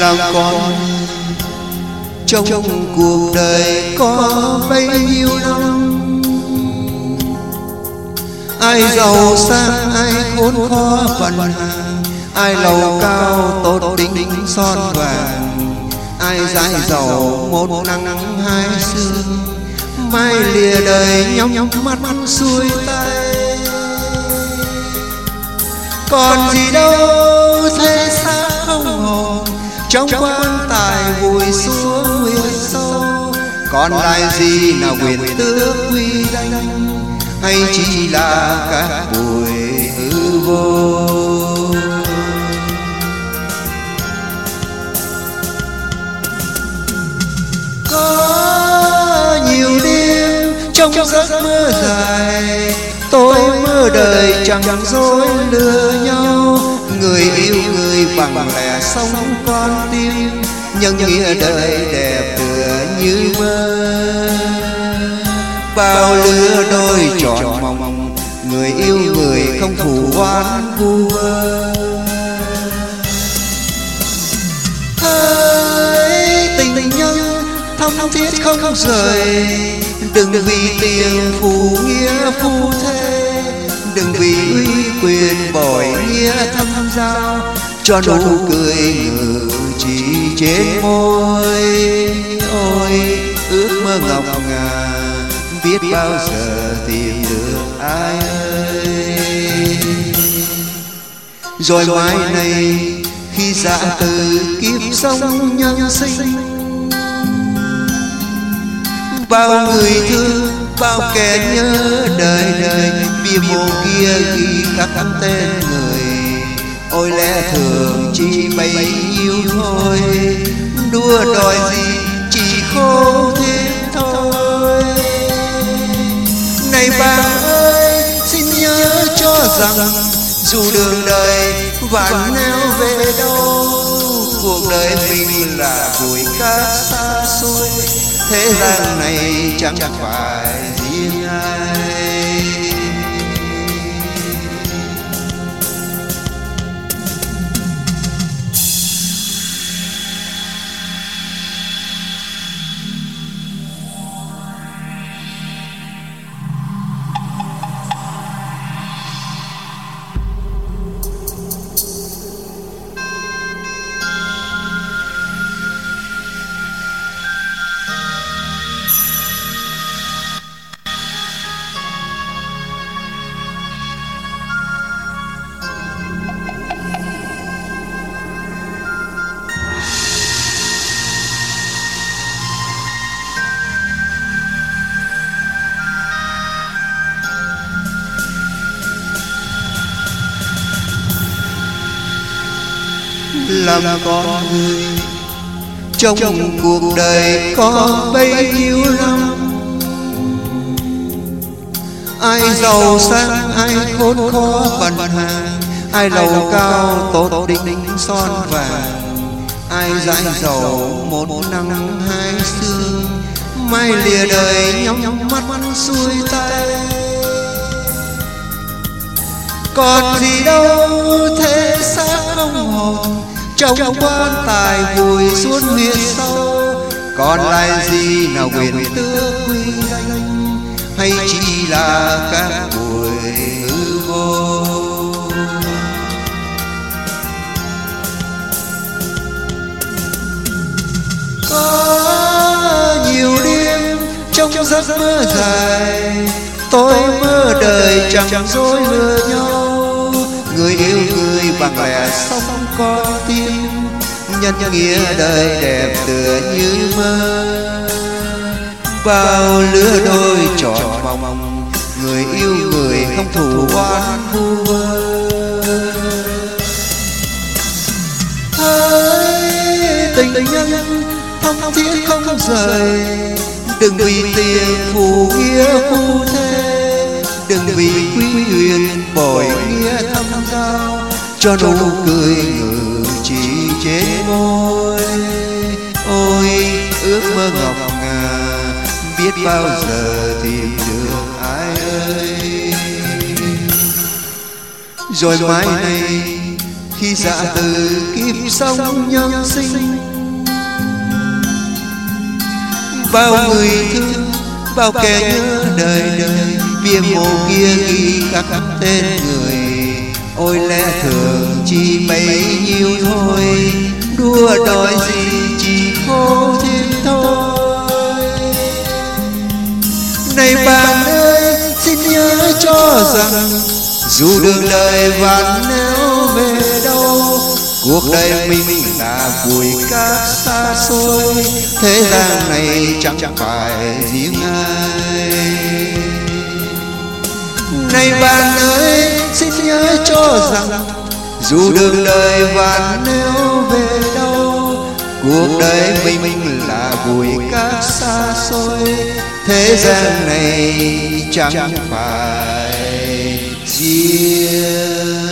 làm con. Trong cuộc đời có bấy nhiêu năm, ai giàu sang, ai khốn khó phận hàng ai lầu cao tốt tính son vàng, ai dãi giàu một nắng hai sương, mai lìa đời nhắm mắt xuôi tay. Còn gì đâu, thế trong quan tài vùi xuống huyệt sâu. còn lại gì nào quyền tước quy danh? hay chỉ là các bụi hư vô? có nhiều đêm trong giấc mơ dài tôi mơ đời chẳng dối lừa nhau người yêu người bằng lẽ sống con tim, nhân nghĩa đời đẹp tựa như mơ. Bao lứa đôi trọn mong người yêu người không thù oán vua vơ. Tình nhân thắm thiết không rời đừng vì tiền phù nghĩa phụ cho nụ cười ngự chỉ trên môi. Ôi ước mơ ngọc ngà biết bao giờ tìm được ai ơi. Rồi mai này khi dạ từ kiếp sống nhân sinh bao người thương bao kẻ nhớ đời đời bia mộ kia ghi khắc tên người ôi lẽ thường chỉ bấy nhiêu thôi, đua đòi gì chỉ khô thêm thôi. Này bạn ơi, xin nhớ cho rằng dù đường đời vạn neo về đâu, cuộc đời mình là bụi cát xa xôi. Thế gian này chẳng phải riêng ai. Làm con người. Trong cuộc đời có bấy nhiêu năm ai giàu sang, ai khốn khó bần hàng ai lầu cao tốt đỉnh son vàng, ai dãi giàu một nắng hai sương mai lìa đời nhắm mắt xuôi tay. Còn gì đâu, thế xác không hồn trong quan tài vùi xuống huyệt sâu. Còn lại gì nào quyền tước quy danh, hay chỉ là các buổi hư vô? Có nhiều đêm trong giấc mơ dài, tôi mơ đời chẳng dối lừa nhau. Người yêu người bằng lẽ sống con tim nhân nghĩa đời đẹp tựa như mơ. bao lứa đôi trọn mong người yêu người không thù oán vu vơ. tình nhân thắm thiết không rời. đừng vì tiền phù nghĩa phu thế đừng vì quý cho nụ cười ngự chỉ trên môi ôi, ước mơ ngọc ngà, biết bao giờ tìm được ai ơi. Rồi mai này khi dạ từ kim sông nhân sinh, bao người thương, bao kẻ nhớ đời đời, bia mộ kia ghi khắc tên người ôi lẽ thường chỉ bấy nhiêu thôi, đua đòi gì chỉ khô thêm thôi. Này bạn ơi, xin nhớ cho rằng dù đường đời vạn nếu về đâu, cuộc đời mình là bụi cát xa xôi, thế gian này chẳng phải riêng ai. Này bạn ơi nhớ cho rằng dù đường đời và nếu về đâu, cuộc đời mình là bụi cát xa xôi, thế gian này chẳng phải riêng.